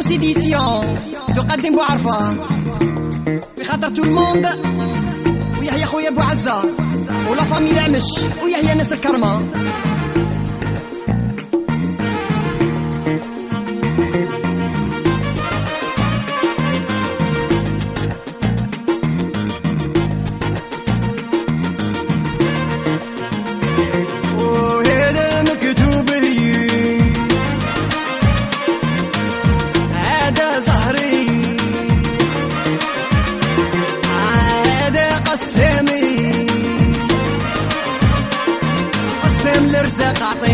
House Édition تقدم بو عرفة بخاطر tout le monde ويحيى خويا بو عزة ولا famille العمش ويحيى ناس الكرمة chocolate.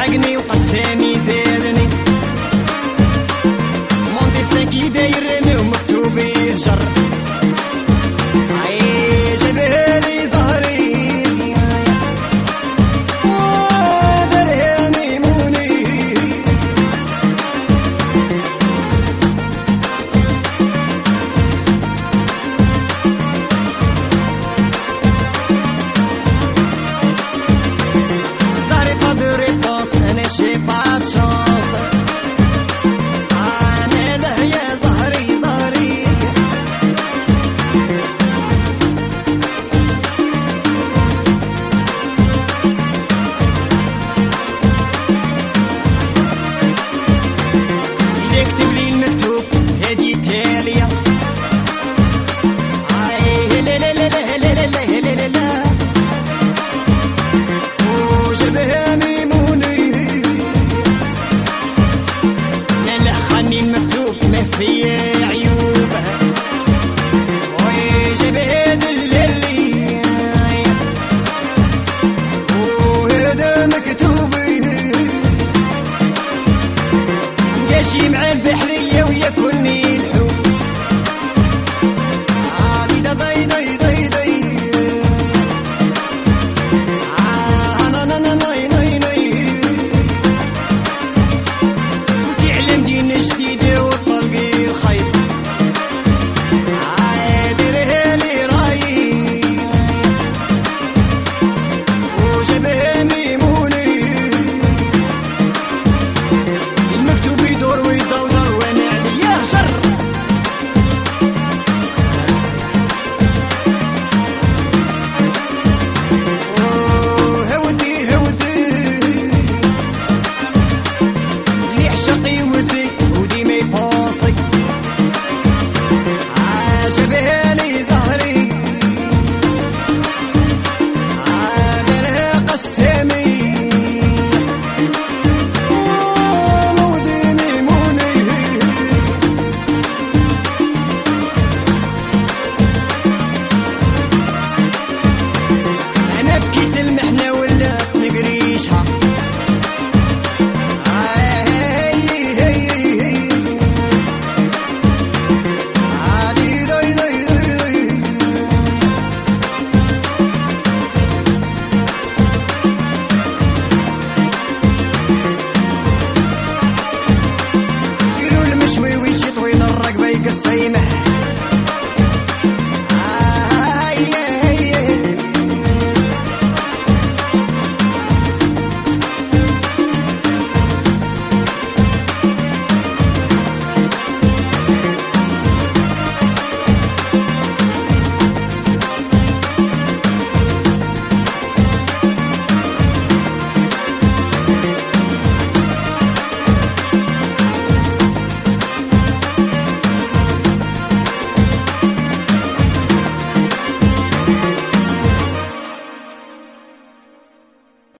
يلحقني وقسامي دارني موندي ساكي دايرني ومكتوب يهجر ماشي مع البحرية وياكلني